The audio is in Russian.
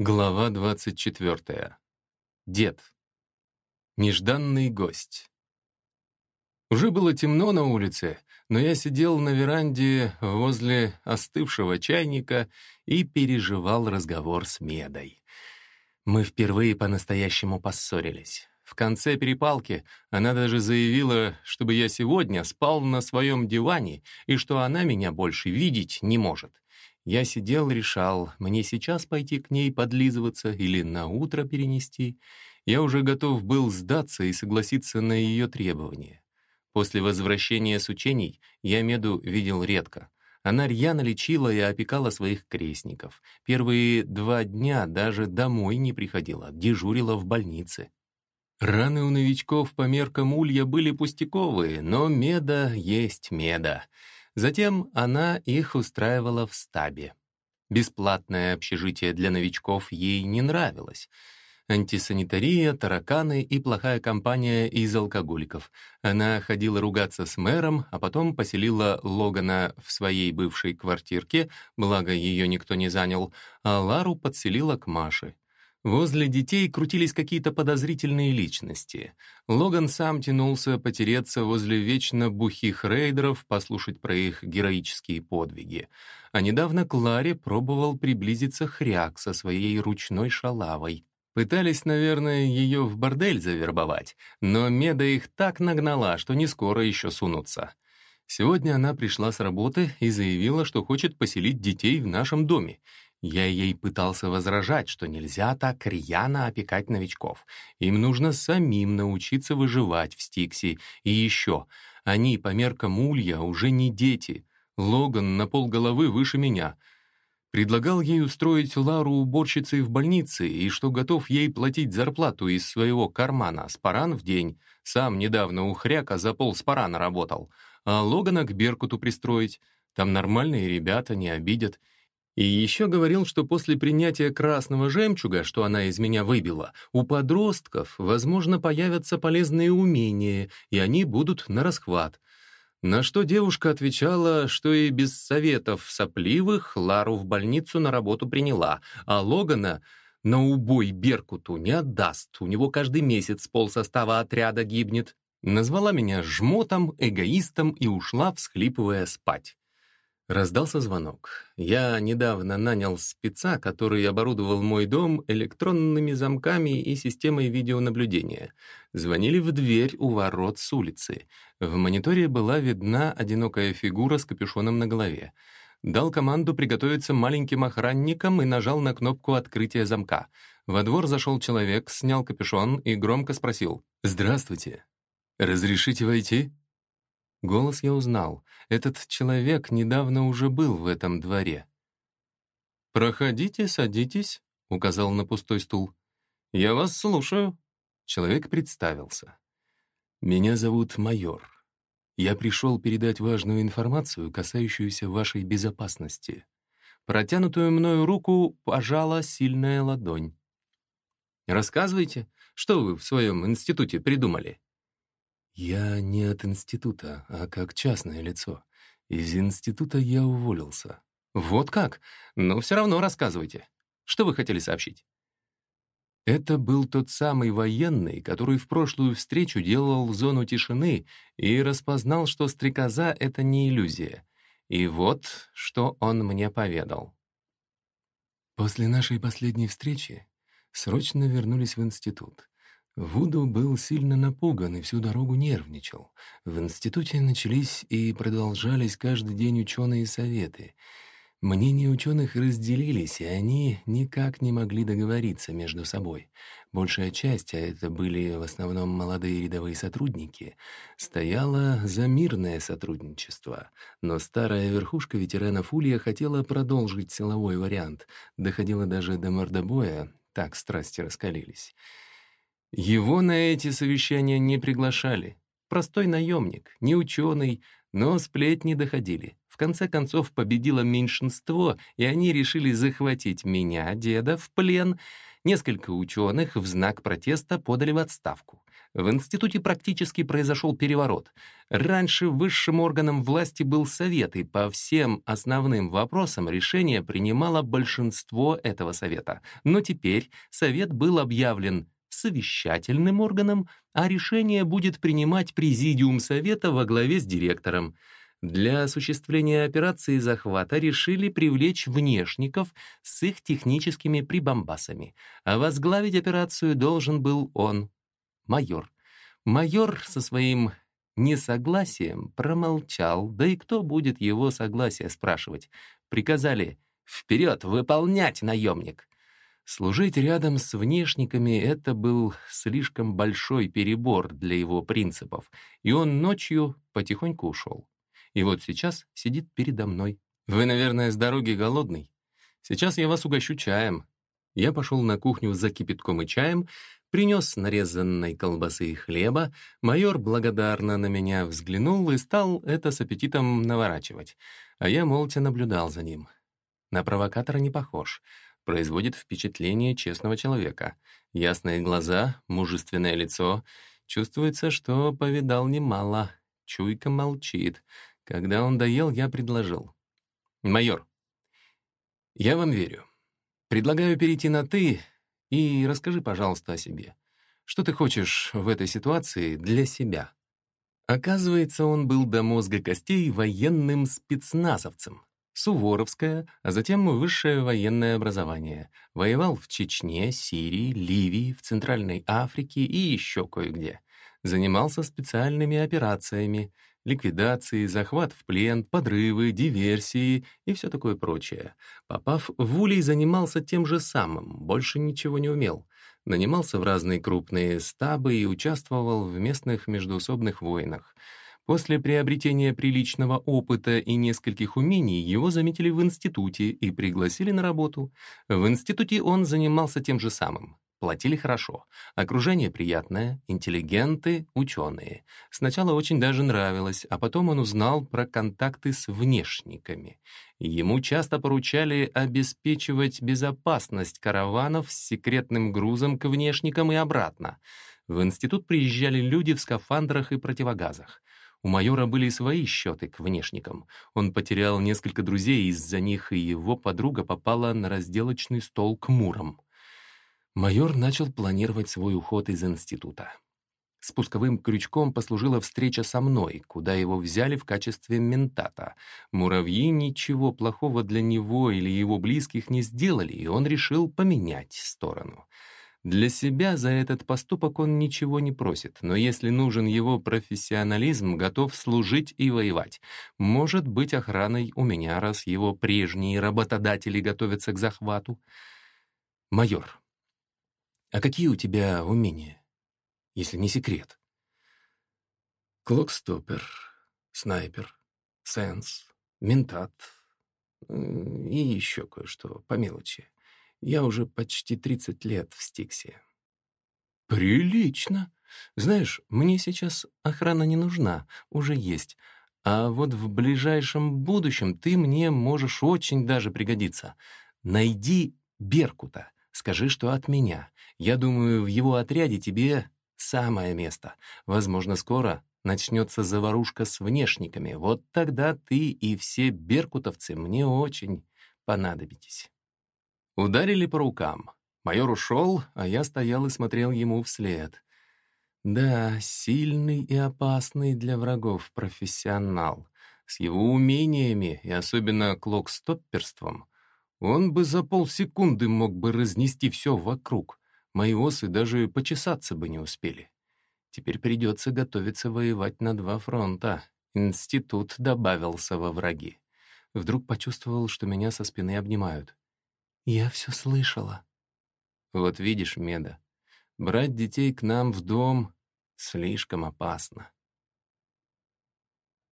Глава 24. Дед. Нежданный гость. Уже было темно на улице, но я сидел на веранде возле остывшего чайника и переживал разговор с Медой. Мы впервые по-настоящему поссорились. В конце перепалки она даже заявила, чтобы я сегодня спал на своем диване и что она меня больше видеть не может. Я сидел, решал, мне сейчас пойти к ней подлизываться или на утро перенести. Я уже готов был сдаться и согласиться на ее требования. После возвращения с учений я Меду видел редко. Она рьяно лечила и опекала своих крестников. Первые два дня даже домой не приходила, дежурила в больнице. Раны у новичков по меркам улья были пустяковые, но меда есть меда. Затем она их устраивала в стабе. Бесплатное общежитие для новичков ей не нравилось. Антисанитария, тараканы и плохая компания из алкоголиков. Она ходила ругаться с мэром, а потом поселила Логана в своей бывшей квартирке, благо ее никто не занял, а Лару подселила к Маше. Возле детей крутились какие-то подозрительные личности. Логан сам тянулся потереться возле вечно бухих рейдеров, послушать про их героические подвиги. А недавно Кларе пробовал приблизиться хряк со своей ручной шалавой. Пытались, наверное, ее в бордель завербовать, но Меда их так нагнала, что не скоро еще сунутся. Сегодня она пришла с работы и заявила, что хочет поселить детей в нашем доме. Я ей пытался возражать, что нельзя так рьяно опекать новичков. Им нужно самим научиться выживать в Стиксе. И еще, они по меркам Улья уже не дети. Логан на полголовы выше меня. Предлагал ей устроить Лару уборщицей в больнице и что готов ей платить зарплату из своего кармана, спаран в день. Сам недавно у хряка за пол спарана работал. А Логана к Беркуту пристроить. Там нормальные ребята, не обидят. И еще говорил, что после принятия красного жемчуга, что она из меня выбила, у подростков, возможно, появятся полезные умения, и они будут на расхват. На что девушка отвечала, что и без советов сопливых Лару в больницу на работу приняла, а Логана на убой Беркуту не отдаст, у него каждый месяц полсостава отряда гибнет. Назвала меня жмотом, эгоистом и ушла, всхлипывая спать. Раздался звонок. Я недавно нанял спеца, который оборудовал мой дом электронными замками и системой видеонаблюдения. Звонили в дверь у ворот с улицы. В мониторе была видна одинокая фигура с капюшоном на голове. Дал команду приготовиться маленьким охранникам и нажал на кнопку открытия замка. Во двор зашел человек, снял капюшон и громко спросил «Здравствуйте. Разрешите войти?» Голос я узнал. Этот человек недавно уже был в этом дворе. «Проходите, садитесь», — указал на пустой стул. «Я вас слушаю». Человек представился. «Меня зовут майор. Я пришел передать важную информацию, касающуюся вашей безопасности». Протянутую мною руку пожала сильная ладонь. «Рассказывайте, что вы в своем институте придумали?» Я не от института, а как частное лицо. Из института я уволился. Вот как? Но все равно рассказывайте. Что вы хотели сообщить? Это был тот самый военный, который в прошлую встречу делал зону тишины и распознал, что стрекоза — это не иллюзия. И вот, что он мне поведал. После нашей последней встречи срочно вернулись в институт. Вуду был сильно напуган и всю дорогу нервничал. В институте начались и продолжались каждый день ученые советы. Мнения ученых разделились, и они никак не могли договориться между собой. Большая часть, а это были в основном молодые рядовые сотрудники, стояла за мирное сотрудничество. Но старая верхушка ветеранов Улья хотела продолжить силовой вариант. Доходило даже до мордобоя, так страсти раскалились. Его на эти совещания не приглашали. Простой наемник, не ученый, но сплетни доходили. В конце концов победило меньшинство, и они решили захватить меня, деда, в плен. Несколько ученых в знак протеста подали в отставку. В институте практически произошел переворот. Раньше высшим органом власти был совет, и по всем основным вопросам решение принимало большинство этого совета. Но теперь совет был объявлен совещательным органом, а решение будет принимать президиум совета во главе с директором. Для осуществления операции захвата решили привлечь внешников с их техническими прибамбасами, а возглавить операцию должен был он, майор. Майор со своим несогласием промолчал, да и кто будет его согласие спрашивать. Приказали «Вперед, выполнять, наемник!» Служить рядом с внешниками — это был слишком большой перебор для его принципов, и он ночью потихоньку ушел. И вот сейчас сидит передо мной. Вы, наверное, с дороги голодный? Сейчас я вас угощу чаем. Я пошел на кухню за кипятком и чаем, принес нарезанной колбасы и хлеба, майор благодарно на меня взглянул и стал это с аппетитом наворачивать, а я молча наблюдал за ним. На провокатора не похож, производит впечатление честного человека. Ясные глаза, мужественное лицо. Чувствуется, что повидал немало. Чуйка молчит. Когда он доел, я предложил. «Майор, я вам верю. Предлагаю перейти на «ты» и расскажи, пожалуйста, о себе. Что ты хочешь в этой ситуации для себя?» Оказывается, он был до мозга костей военным спецназовцем. Суворовское, а затем высшее военное образование. Воевал в Чечне, Сирии, Ливии, в Центральной Африке и еще кое-где. Занимался специальными операциями — ликвидации, захват в плен, подрывы, диверсии и все такое прочее. Попав в Улей, занимался тем же самым, больше ничего не умел. Нанимался в разные крупные стабы и участвовал в местных междуусобных войнах. После приобретения приличного опыта и нескольких умений его заметили в институте и пригласили на работу. В институте он занимался тем же самым. Платили хорошо. Окружение приятное, интеллигенты, ученые. Сначала очень даже нравилось, а потом он узнал про контакты с внешниками. Ему часто поручали обеспечивать безопасность караванов с секретным грузом к внешникам и обратно. В институт приезжали люди в скафандрах и противогазах. У майора были свои счеты к внешникам. Он потерял несколько друзей из-за них, и его подруга попала на разделочный стол к мурам майор начал планировать свой уход из института. Спусковым крючком послужила встреча со мной, куда его взяли в качестве ментата. Муравьи ничего плохого для него или его близких не сделали, и он решил поменять сторону. Для себя за этот поступок он ничего не просит, но если нужен его профессионализм, готов служить и воевать. Может быть охраной у меня, раз его прежние работодатели готовятся к захвату. Майор, а какие у тебя умения, если не секрет? Клокстопер, снайпер, сенс, ментат и еще кое-что по мелочи. Я уже почти 30 лет в Стиксе. Прилично. Знаешь, мне сейчас охрана не нужна, уже есть. А вот в ближайшем будущем ты мне можешь очень даже пригодиться. Найди Беркута. Скажи, что от меня. Я думаю, в его отряде тебе самое место. Возможно, скоро начнется заварушка с внешниками. Вот тогда ты и все беркутовцы мне очень понадобитесь». Ударили по рукам. Майор ушел, а я стоял и смотрел ему вслед. Да, сильный и опасный для врагов профессионал. С его умениями и особенно клокстопперством он бы за полсекунды мог бы разнести все вокруг. Мои осы даже почесаться бы не успели. Теперь придется готовиться воевать на два фронта. Институт добавился во враги. Вдруг почувствовал, что меня со спины обнимают. «Я все слышала». «Вот видишь, Меда, брать детей к нам в дом слишком опасно.